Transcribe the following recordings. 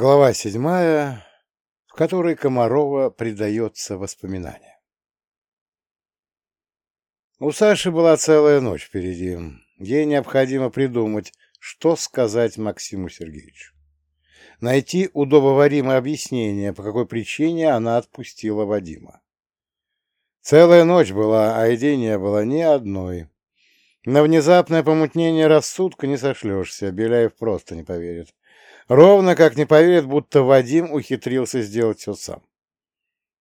Глава седьмая, в которой Комарова предается воспоминаниям. У Саши была целая ночь впереди. Ей необходимо придумать, что сказать Максиму Сергеевичу. Найти удобоваримое объяснение, по какой причине она отпустила Вадима. Целая ночь была, а идей не было ни одной. На внезапное помутнение рассудка не сошлешься, Беляев просто не поверит. Ровно как не поверит, будто Вадим ухитрился сделать все сам.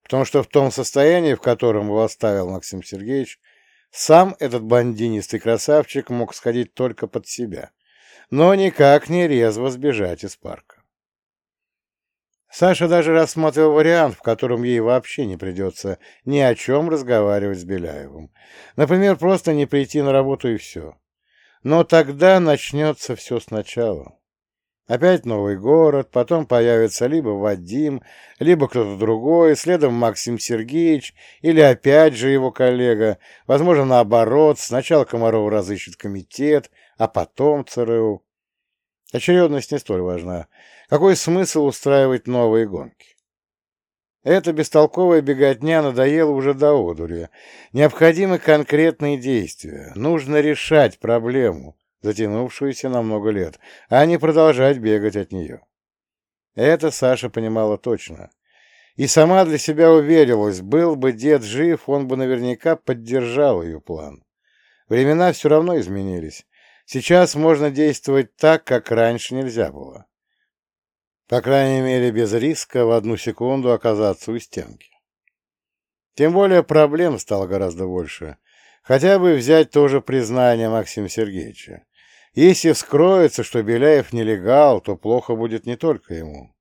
Потому что в том состоянии, в котором его оставил Максим Сергеевич, сам этот бандинистый красавчик мог сходить только под себя, но никак не резво сбежать из парка. Саша даже рассматривал вариант, в котором ей вообще не придется ни о чем разговаривать с Беляевым. Например, просто не прийти на работу и все. Но тогда начнется все сначала. Опять новый город, потом появится либо Вадим, либо кто-то другой, следом Максим Сергеевич или опять же его коллега. Возможно, наоборот, сначала Комаров разыщет комитет, а потом ЦРУ. Очередность не столь важна. Какой смысл устраивать новые гонки? Эта бестолковая беготня надоела уже до одури. Необходимы конкретные действия. Нужно решать проблему затянувшуюся на много лет, а не продолжать бегать от нее. Это Саша понимала точно. И сама для себя уверилась, был бы дед жив, он бы наверняка поддержал ее план. Времена все равно изменились. Сейчас можно действовать так, как раньше нельзя было. По крайней мере, без риска в одну секунду оказаться у стенки. Тем более проблем стало гораздо больше. Хотя бы взять тоже признание Максима Сергеевича. Если вскроется, что Беляев нелегал, то плохо будет не только ему.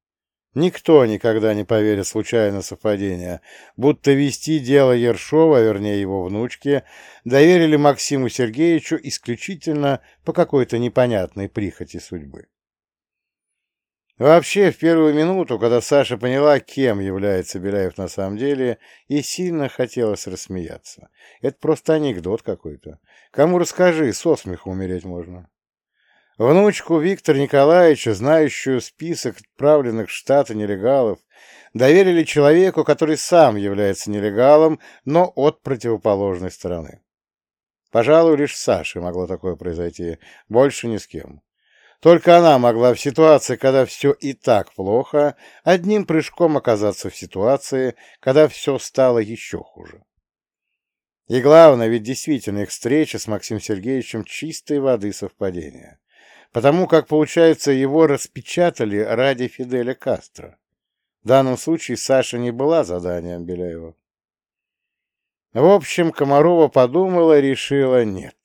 Никто никогда не поверит случайно совпадение, будто вести дело Ершова, вернее его внучки, доверили Максиму Сергеевичу исключительно по какой-то непонятной прихоти судьбы. Вообще, в первую минуту, когда Саша поняла, кем является Беляев на самом деле, ей сильно хотелось рассмеяться. Это просто анекдот какой-то. Кому расскажи, со смеху умереть можно. Внучку Виктора Николаевича, знающую список отправленных в Штаты нелегалов, доверили человеку, который сам является нелегалом, но от противоположной стороны. Пожалуй, лишь Саше могло такое произойти, больше ни с кем. Только она могла в ситуации, когда все и так плохо, одним прыжком оказаться в ситуации, когда все стало еще хуже. И главное, ведь действительно их встреча с Максимом Сергеевичем чистой воды совпадения потому как, получается, его распечатали ради Фиделя Кастро. В данном случае Саша не была заданием Беляева. В общем, Комарова подумала и решила нет.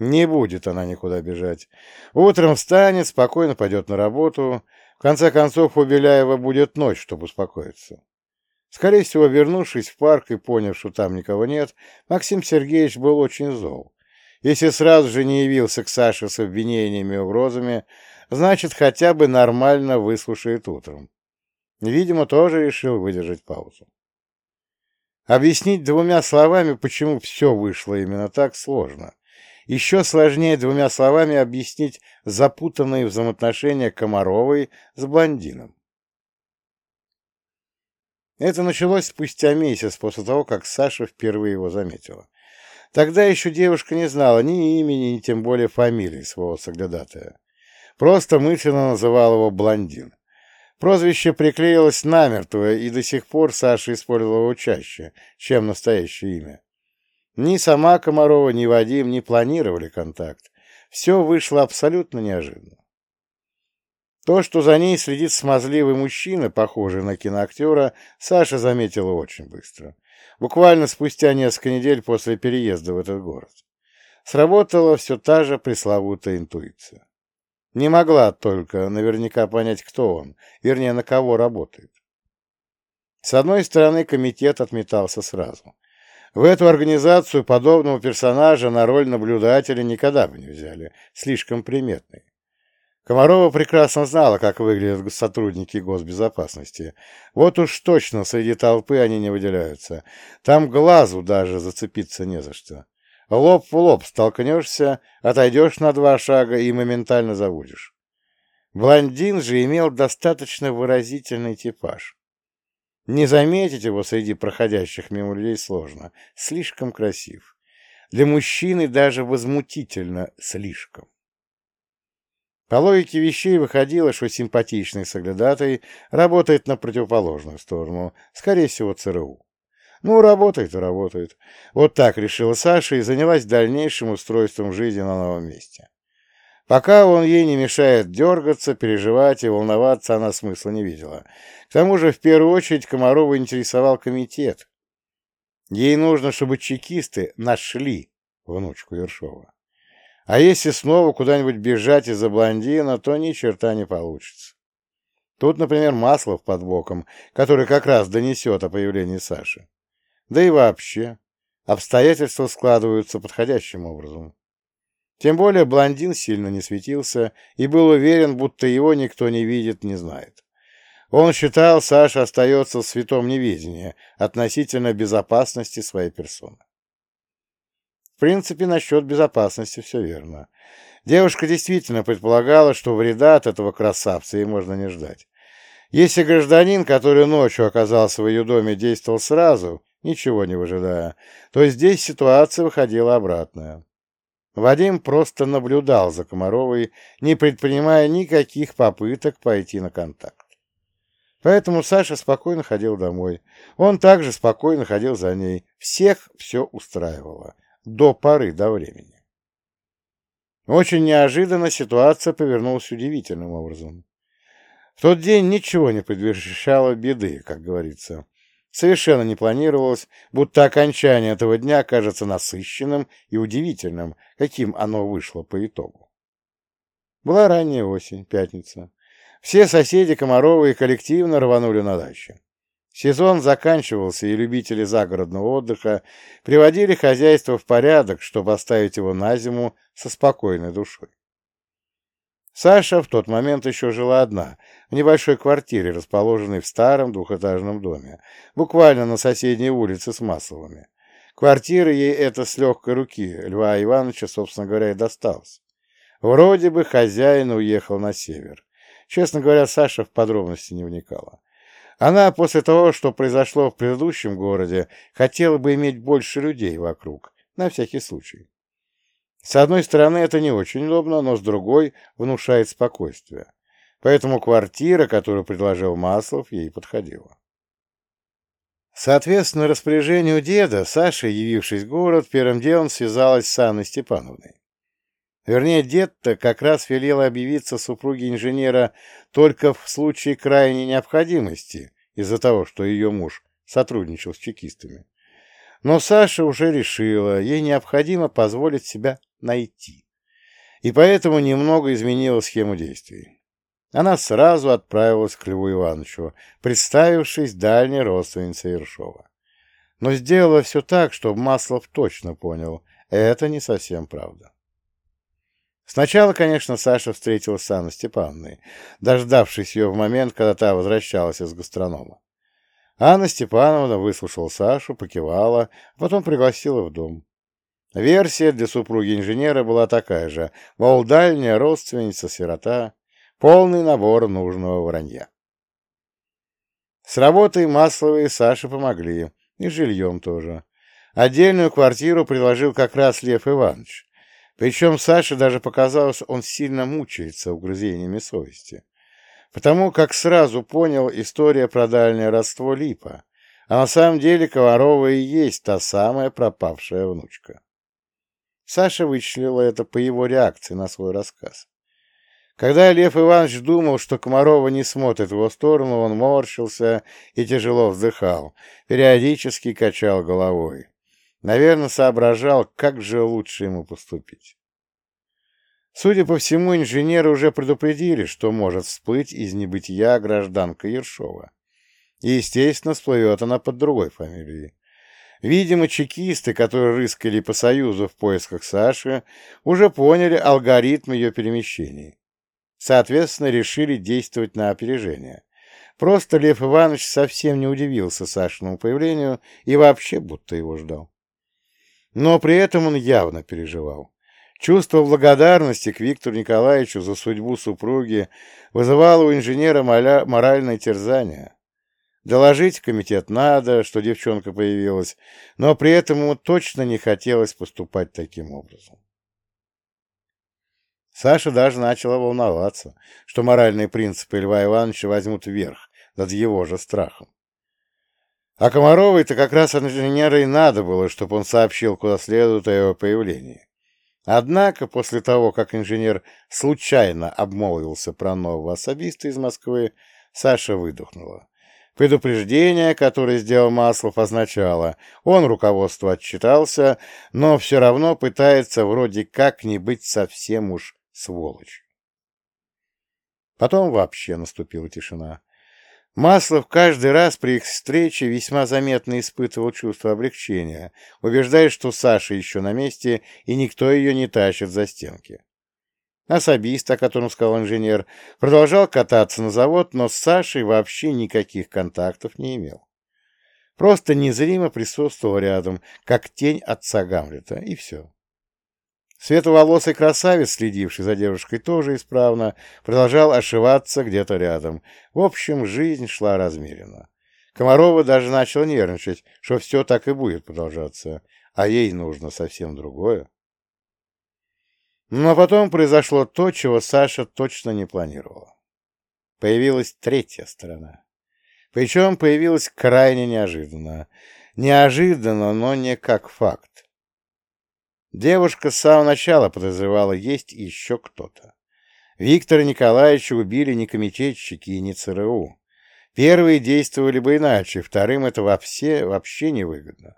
Не будет она никуда бежать. Утром встанет, спокойно пойдет на работу. В конце концов, у Беляева будет ночь, чтобы успокоиться. Скорее всего, вернувшись в парк и поняв, что там никого нет, Максим Сергеевич был очень зол. Если сразу же не явился к Саше с обвинениями и угрозами, значит, хотя бы нормально выслушает утром. Видимо, тоже решил выдержать паузу. Объяснить двумя словами, почему все вышло именно так, сложно. Еще сложнее двумя словами объяснить запутанные взаимоотношения Комаровой с блондином. Это началось спустя месяц после того, как Саша впервые его заметила. Тогда еще девушка не знала ни имени, ни тем более фамилии своего соглядатая. Просто мысленно называла его блондин. Прозвище приклеилось намертво, и до сих пор Саша использовала его чаще, чем настоящее имя. Ни сама Комарова, ни Вадим не планировали контакт. Все вышло абсолютно неожиданно. То, что за ней следит смазливый мужчина, похожий на киноактера, Саша заметила очень быстро буквально спустя несколько недель после переезда в этот город. Сработала все та же пресловутая интуиция. Не могла только наверняка понять, кто он, вернее, на кого работает. С одной стороны, комитет отметался сразу. В эту организацию подобного персонажа на роль наблюдателя никогда бы не взяли, слишком приметный. Комарова прекрасно знала, как выглядят сотрудники госбезопасности. Вот уж точно среди толпы они не выделяются. Там глазу даже зацепиться не за что. Лоб в лоб столкнешься, отойдешь на два шага и моментально забудешь. Блондин же имел достаточно выразительный типаж. Не заметить его среди проходящих мимо людей сложно. Слишком красив. Для мужчины даже возмутительно слишком. По логике вещей выходило, что симпатичный соглядатай работает на противоположную сторону, скорее всего, ЦРУ. Ну, работает и работает. Вот так решила Саша и занялась дальнейшим устройством жизни на новом месте. Пока он ей не мешает дергаться, переживать и волноваться, она смысла не видела. К тому же, в первую очередь, Комарова интересовал комитет. Ей нужно, чтобы чекисты нашли внучку Ершова. А если снова куда-нибудь бежать из-за блондина, то ни черта не получится. Тут, например, Маслов под боком, который как раз донесет о появлении Саши. Да и вообще, обстоятельства складываются подходящим образом. Тем более блондин сильно не светился и был уверен, будто его никто не видит, не знает. Он считал, Саша остается в святом неведении относительно безопасности своей персоны. В принципе, насчет безопасности все верно. Девушка действительно предполагала, что вреда от этого красавца ей можно не ждать. Если гражданин, который ночью оказался в ее доме, действовал сразу, ничего не выжидая, то здесь ситуация выходила обратная. Вадим просто наблюдал за Комаровой, не предпринимая никаких попыток пойти на контакт. Поэтому Саша спокойно ходил домой. Он также спокойно ходил за ней. Всех все устраивало. До поры до времени. Очень неожиданно ситуация повернулась удивительным образом. В тот день ничего не предвещало беды, как говорится. Совершенно не планировалось, будто окончание этого дня кажется насыщенным и удивительным, каким оно вышло по итогу. Была ранняя осень, пятница. Все соседи Комаровой коллективно рванули на дачу. Сезон заканчивался, и любители загородного отдыха приводили хозяйство в порядок, чтобы оставить его на зиму со спокойной душой. Саша в тот момент еще жила одна, в небольшой квартире, расположенной в старом двухэтажном доме, буквально на соседней улице с Масловыми. Квартира ей эта с легкой руки Льва Ивановича, собственно говоря, и досталась. Вроде бы хозяин уехал на север. Честно говоря, Саша в подробности не вникала. Она после того, что произошло в предыдущем городе, хотела бы иметь больше людей вокруг, на всякий случай. С одной стороны, это не очень удобно, но с другой внушает спокойствие. Поэтому квартира, которую предложил Маслов, ей подходила. Соответственно распоряжению деда, Саша, явившись в город, первым делом связалась с Анной Степановной. Вернее, дед-то как раз велел объявиться супруге инженера только в случае крайней необходимости, из-за того, что ее муж сотрудничал с чекистами. Но Саша уже решила, ей необходимо позволить себя найти. И поэтому немного изменила схему действий. Она сразу отправилась к Льву Ивановичу, представившись дальней родственницей Ершова. Но сделала все так, чтобы Маслов точно понял, это не совсем правда. Сначала, конечно, Саша встретилась с Анной Степановной, дождавшись ее в момент, когда та возвращалась из гастронома. Анна Степановна выслушала Сашу, покивала, потом пригласила в дом. Версия для супруги инженера была такая же, мол, дальняя родственница, сирота, полный набор нужного вранья. С работой Масловой и Саше помогли, и жильем тоже. Отдельную квартиру предложил как раз Лев Иванович. Причем Саше даже показалось, он сильно мучается угрызениями совести. Потому как сразу понял история про дальнее родство Липа, а на самом деле Коварова и есть та самая пропавшая внучка. Саша вычислила это по его реакции на свой рассказ. Когда Лев Иванович думал, что Комарова не смотрит в его сторону, он морщился и тяжело вздыхал, периодически качал головой. Наверное, соображал, как же лучше ему поступить. Судя по всему, инженеры уже предупредили, что может всплыть из небытия гражданка Ершова. И, естественно, всплывет она под другой фамилией. Видимо, чекисты, которые рыскали по Союзу в поисках Саши, уже поняли алгоритм ее перемещений. Соответственно, решили действовать на опережение. Просто Лев Иванович совсем не удивился Сашиному появлению и вообще будто его ждал. Но при этом он явно переживал. Чувство благодарности к Виктору Николаевичу за судьбу супруги вызывало у инженера моральное терзание. Доложить комитет надо, что девчонка появилась, но при этом ему точно не хотелось поступать таким образом. Саша даже начала волноваться, что моральные принципы Льва Ивановича возьмут вверх над его же страхом. А Комаровой-то как раз инженера и надо было, чтобы он сообщил, куда следует о его появлении. Однако, после того, как инженер случайно обмолвился про нового особиста из Москвы, Саша выдохнула. Предупреждение, которое сделал Маслов, означало, он руководству отчитался, но все равно пытается вроде как не быть совсем уж сволочь. Потом вообще наступила тишина. Маслов каждый раз при их встрече весьма заметно испытывал чувство облегчения, убеждаясь, что Саша еще на месте, и никто ее не тащит за стенки. Особист, о котором сказал инженер, продолжал кататься на завод, но с Сашей вообще никаких контактов не имел. Просто незримо присутствовал рядом, как тень отца Гамлета, и все. Светловолосый красавец, следивший за девушкой тоже исправно, продолжал ошиваться где-то рядом. В общем, жизнь шла размеренно. Комарова даже начал нервничать, что все так и будет продолжаться, а ей нужно совсем другое. Но потом произошло то, чего Саша точно не планировала. Появилась третья сторона. Причем появилась крайне неожиданно. Неожиданно, но не как факт. Девушка с самого начала подозревала, есть еще кто-то. Виктора Николаевича убили не комитетчики и не ЦРУ. Первые действовали бы иначе, вторым это вообще, вообще невыгодно.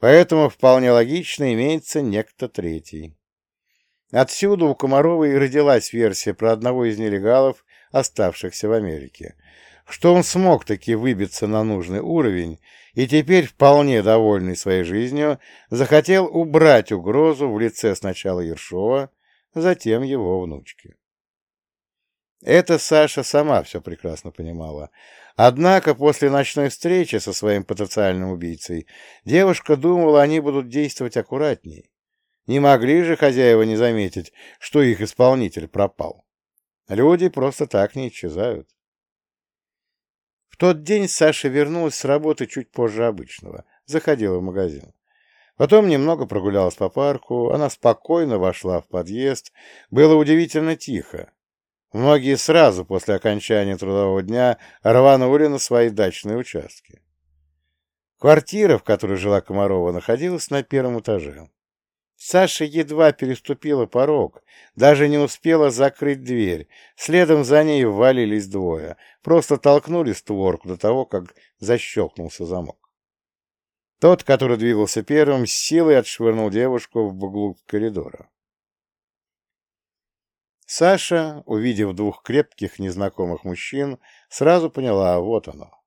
Поэтому вполне логично имеется некто третий. Отсюда у Комаровой родилась версия про одного из нелегалов, оставшихся в Америке, что он смог таки выбиться на нужный уровень и теперь, вполне довольный своей жизнью, захотел убрать угрозу в лице сначала Ершова, затем его внучки. Это Саша сама все прекрасно понимала. Однако после ночной встречи со своим потенциальным убийцей девушка думала, они будут действовать аккуратней. Не могли же хозяева не заметить, что их исполнитель пропал. Люди просто так не исчезают тот день Саша вернулась с работы чуть позже обычного, заходила в магазин. Потом немного прогулялась по парку, она спокойно вошла в подъезд, было удивительно тихо. Многие сразу после окончания трудового дня рванули на свои дачные участки. Квартира, в которой жила Комарова, находилась на первом этаже. Саша едва переступила порог, даже не успела закрыть дверь. Следом за ней ввалились двое. Просто толкнули створку до того, как защелкнулся замок. Тот, который двигался первым, с силой отшвырнул девушку в углу коридора. Саша, увидев двух крепких незнакомых мужчин, сразу поняла, вот оно.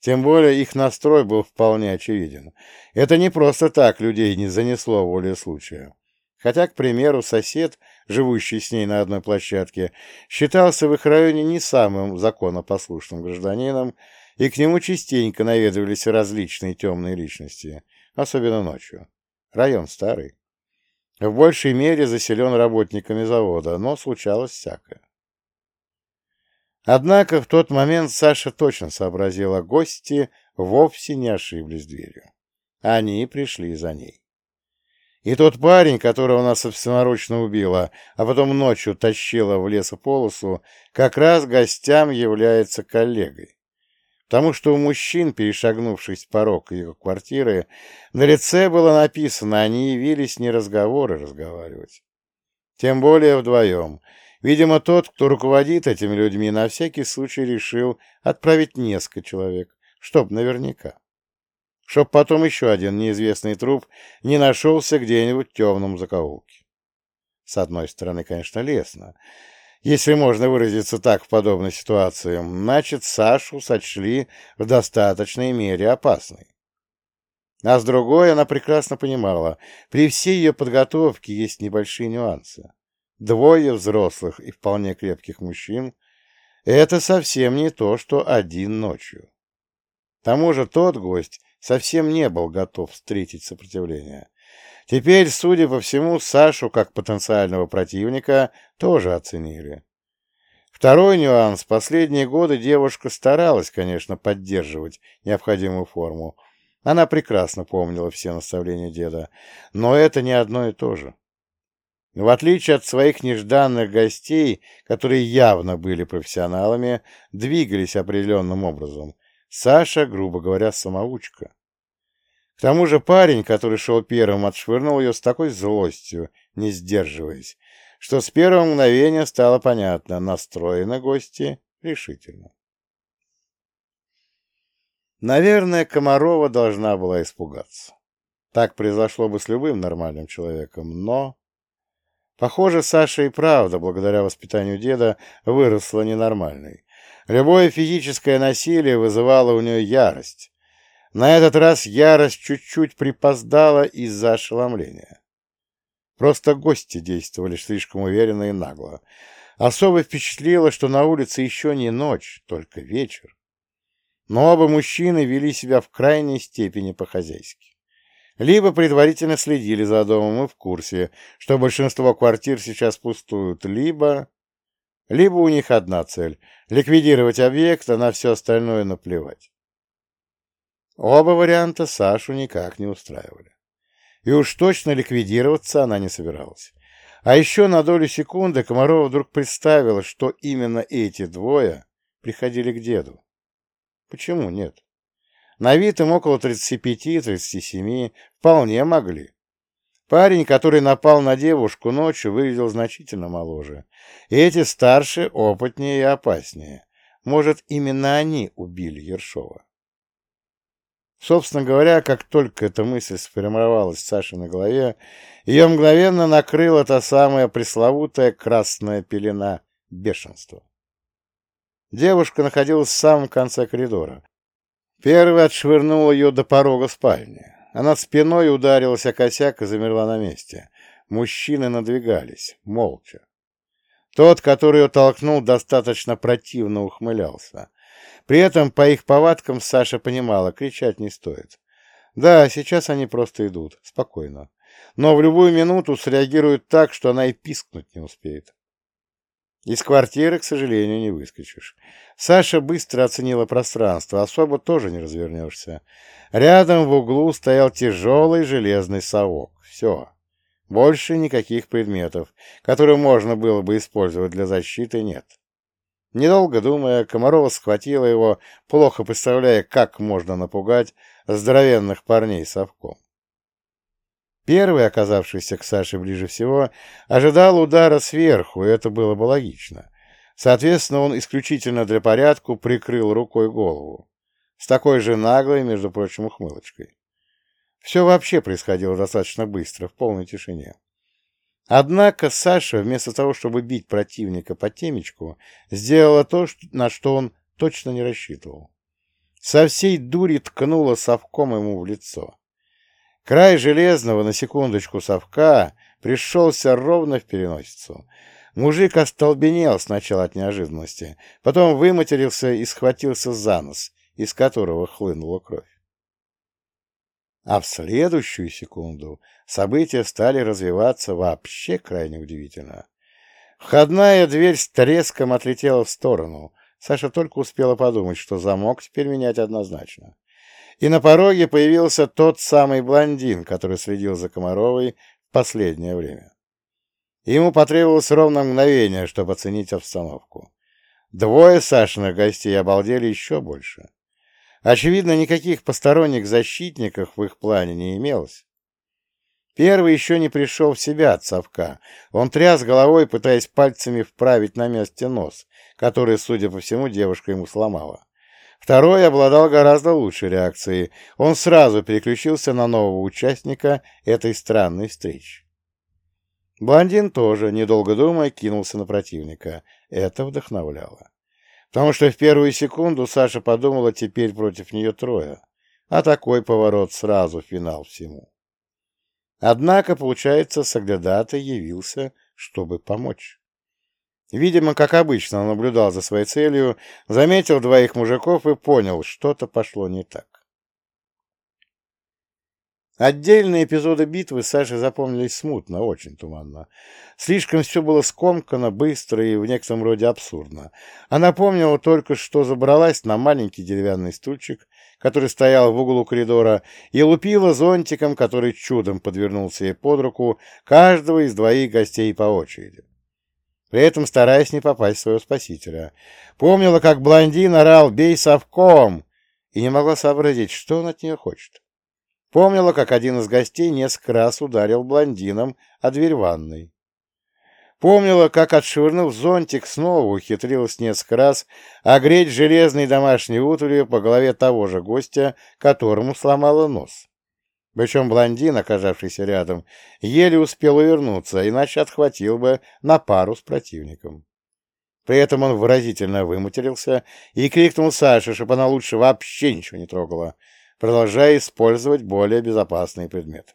Тем более их настрой был вполне очевиден. Это не просто так людей не занесло воле случая. Хотя, к примеру, сосед, живущий с ней на одной площадке, считался в их районе не самым законопослушным гражданином, и к нему частенько наведывались различные темные личности, особенно ночью. Район старый. В большей мере заселен работниками завода, но случалось всякое. Однако в тот момент Саша точно сообразила, гости вовсе не ошиблись дверью. Они пришли за ней. И тот парень, которого она собственноручно убила, а потом ночью тащила в лесополосу, как раз гостям является коллегой. Потому что у мужчин, перешагнувших порог ее квартиры, на лице было написано, они явились не разговоры разговаривать. Тем более вдвоем — Видимо, тот, кто руководит этими людьми, на всякий случай решил отправить несколько человек, чтоб наверняка. Чтоб потом еще один неизвестный труп не нашелся где-нибудь в темном закоулке. С одной стороны, конечно, лестно. Если можно выразиться так в подобной ситуации, значит, Сашу сочли в достаточной мере опасной. А с другой, она прекрасно понимала, при всей ее подготовке есть небольшие нюансы. Двое взрослых и вполне крепких мужчин — это совсем не то, что один ночью. К тому же тот гость совсем не был готов встретить сопротивление. Теперь, судя по всему, Сашу как потенциального противника тоже оценили. Второй нюанс. Последние годы девушка старалась, конечно, поддерживать необходимую форму. Она прекрасно помнила все наставления деда. Но это не одно и то же. В отличие от своих нежданных гостей, которые явно были профессионалами, двигались определенным образом, Саша, грубо говоря, самоучка. К тому же парень, который шел первым, отшвырнул ее с такой злостью, не сдерживаясь, что с первого мгновения стало понятно, настроены гости решительно. Наверное, Комарова должна была испугаться. Так произошло бы с любым нормальным человеком, но... Похоже, Саша и правда, благодаря воспитанию деда, выросла ненормальной. Любое физическое насилие вызывало у нее ярость. На этот раз ярость чуть-чуть припоздала из-за ошеломления. Просто гости действовали слишком уверенно и нагло. Особо впечатлило, что на улице еще не ночь, только вечер. Но оба мужчины вели себя в крайней степени по-хозяйски. Либо предварительно следили за домом и в курсе, что большинство квартир сейчас пустуют, либо... Либо у них одна цель — ликвидировать объект, а на все остальное наплевать. Оба варианта Сашу никак не устраивали и уж точно ликвидироваться она не собиралась. А еще на долю секунды Комарова вдруг представила, что именно эти двое приходили к деду. Почему нет? На вид им около 35-37, вполне могли. Парень, который напал на девушку ночью, выглядел значительно моложе. И эти старше, опытнее и опаснее. Может, именно они убили Ершова. Собственно говоря, как только эта мысль сформировалась в Сашиной голове, ее мгновенно накрыла та самая пресловутая красная пелена бешенства. Девушка находилась в самом конце коридора. Первый отшвырнул ее до порога спальни. Она спиной ударилась о косяк и замерла на месте. Мужчины надвигались, молча. Тот, который ее толкнул, достаточно противно ухмылялся. При этом по их повадкам Саша понимала, кричать не стоит. Да, сейчас они просто идут, спокойно. Но в любую минуту среагируют так, что она и пискнуть не успеет. Из квартиры, к сожалению, не выскочишь. Саша быстро оценила пространство, особо тоже не развернешься. Рядом в углу стоял тяжелый железный совок. Все. Больше никаких предметов, которые можно было бы использовать для защиты, нет. Недолго думая, Комарова схватила его, плохо представляя, как можно напугать здоровенных парней совком. Первый, оказавшийся к Саше ближе всего, ожидал удара сверху, и это было бы логично. Соответственно, он исключительно для порядку прикрыл рукой голову. С такой же наглой, между прочим, ухмылочкой. Все вообще происходило достаточно быстро, в полной тишине. Однако Саша, вместо того, чтобы бить противника по темечку, сделала то, на что он точно не рассчитывал. Со всей дури ткнула совком ему в лицо. Край железного, на секундочку, совка пришелся ровно в переносицу. Мужик остолбенел сначала от неожиданности, потом выматерился и схватился за нос, из которого хлынула кровь. А в следующую секунду события стали развиваться вообще крайне удивительно. Входная дверь с треском отлетела в сторону. Саша только успела подумать, что замок теперь менять однозначно. И на пороге появился тот самый блондин, который следил за Комаровой в последнее время. Ему потребовалось ровно мгновение, чтобы оценить обстановку. Двое Сашиных гостей обалдели еще больше. Очевидно, никаких посторонних защитников в их плане не имелось. Первый еще не пришел в себя от совка. Он тряс головой, пытаясь пальцами вправить на месте нос, который, судя по всему, девушка ему сломала. Второй обладал гораздо лучшей реакцией. Он сразу переключился на нового участника этой странной встречи. Блондин тоже, недолго думая, кинулся на противника. Это вдохновляло. Потому что в первую секунду Саша подумала, теперь против нее трое. А такой поворот сразу финал всему. Однако, получается, Саглядатый явился, чтобы помочь. Видимо, как обычно, он наблюдал за своей целью, заметил двоих мужиков и понял, что-то пошло не так. Отдельные эпизоды битвы Саше запомнились смутно, очень туманно. Слишком все было скомкано, быстро и в некотором роде абсурдно. Она помнила только, что забралась на маленький деревянный стульчик, который стоял в углу коридора, и лупила зонтиком, который чудом подвернулся ей под руку, каждого из двоих гостей по очереди. При этом стараясь не попасть в своего спасителя. Помнила, как блондин орал «Бей совком!» и не могла сообразить, что он от нее хочет. Помнила, как один из гостей несколько раз ударил блондином о дверь ванной. Помнила, как, отшвырнув зонтик, снова ухитрилась несколько раз огреть железной домашней утварью по голове того же гостя, которому сломала нос. Причем блондин, оказавшийся рядом, еле успел увернуться, иначе отхватил бы на пару с противником. При этом он выразительно выматерился и крикнул Саше, чтобы она лучше вообще ничего не трогала, продолжая использовать более безопасные предметы.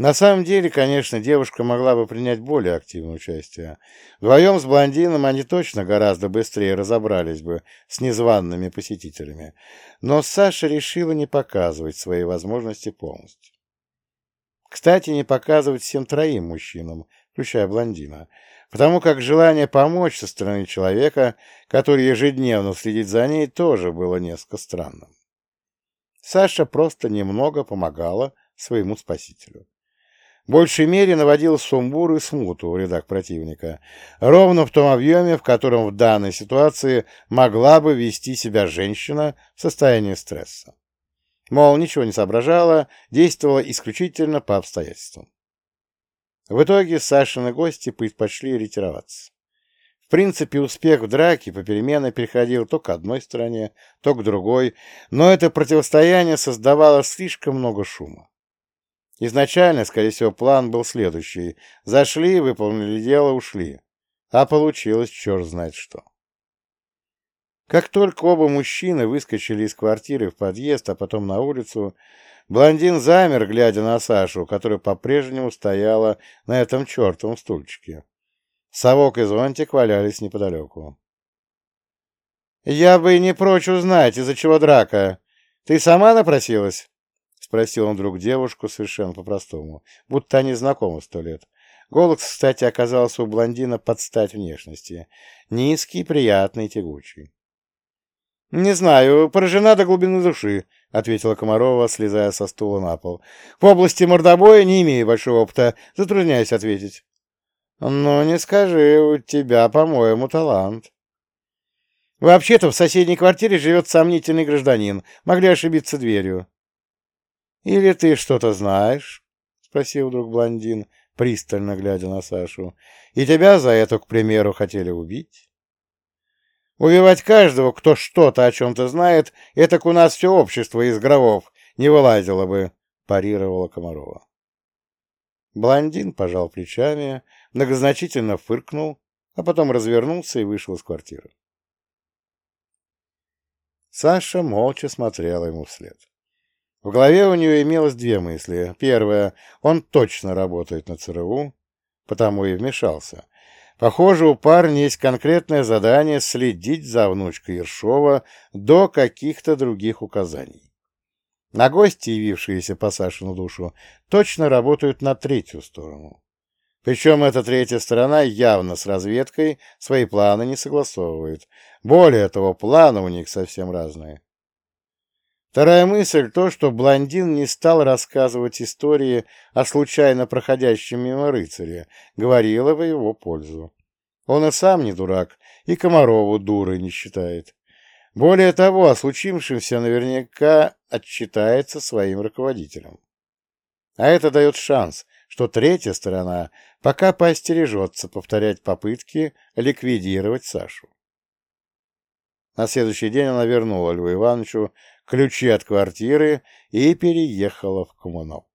На самом деле, конечно, девушка могла бы принять более активное участие. Вдвоем с блондином они точно гораздо быстрее разобрались бы с незваными посетителями. Но Саша решила не показывать свои возможности полностью. Кстати, не показывать всем троим мужчинам, включая блондина, потому как желание помочь со стороны человека, который ежедневно следит за ней, тоже было несколько странным. Саша просто немного помогала своему спасителю. Большей мере наводил сумбур и смуту в рядах противника, ровно в том объеме, в котором в данной ситуации могла бы вести себя женщина в состоянии стресса. Мол, ничего не соображала, действовала исключительно по обстоятельствам. В итоге Сашины гости предпочли ретироваться. В принципе, успех в драке попеременно переходил то к одной стороне, то к другой, но это противостояние создавало слишком много шума. Изначально, скорее всего, план был следующий. Зашли, выполнили дело, ушли. А получилось черт знает что. Как только оба мужчины выскочили из квартиры в подъезд, а потом на улицу, Блондин замер, глядя на Сашу, которая по-прежнему стояла на этом чертовом стульчике. Совок и зонтик валялись неподалеку. — Я бы не прочь узнать, из-за чего драка. Ты сама напросилась? — спросил он вдруг девушку совершенно по-простому, будто они знакомы сто лет. Голос, кстати, оказался у блондина под стать внешности. Низкий, приятный, тягучий. — Не знаю, поражена до глубины души, — ответила Комарова, слезая со стула на пол. — В области мордобоя не имею большого опыта, затрудняюсь ответить. — Ну, не скажи, у тебя, по-моему, талант. — Вообще-то в соседней квартире живет сомнительный гражданин. Могли ошибиться дверью. — Или ты что-то знаешь? — спросил вдруг блондин, пристально глядя на Сашу. — И тебя за это, к примеру, хотели убить? Убивать каждого, кто что-то о чем-то знает, это у нас все общество из гробов не вылазило бы, — парировала Комарова. Блондин пожал плечами, многозначительно фыркнул, а потом развернулся и вышел из квартиры. Саша молча смотрела ему вслед. В голове у нее имелось две мысли. Первая — он точно работает на ЦРУ, потому и вмешался. Похоже, у парня есть конкретное задание следить за внучкой Ершова до каких-то других указаний. На гости, явившиеся по Сашину душу, точно работают на третью сторону. Причем эта третья сторона явно с разведкой свои планы не согласовывает. Более того, планы у них совсем разные. Вторая мысль — то, что блондин не стал рассказывать истории о случайно проходящем мимо рыцаре, говорила в его пользу. Он и сам не дурак, и Комарову дурой не считает. Более того, о случившемся наверняка отчитается своим руководителям. А это дает шанс, что третья сторона пока поостережется повторять попытки ликвидировать Сашу. На следующий день она вернула Льву Ивановичу ключи от квартиры и переехала в коммуналку.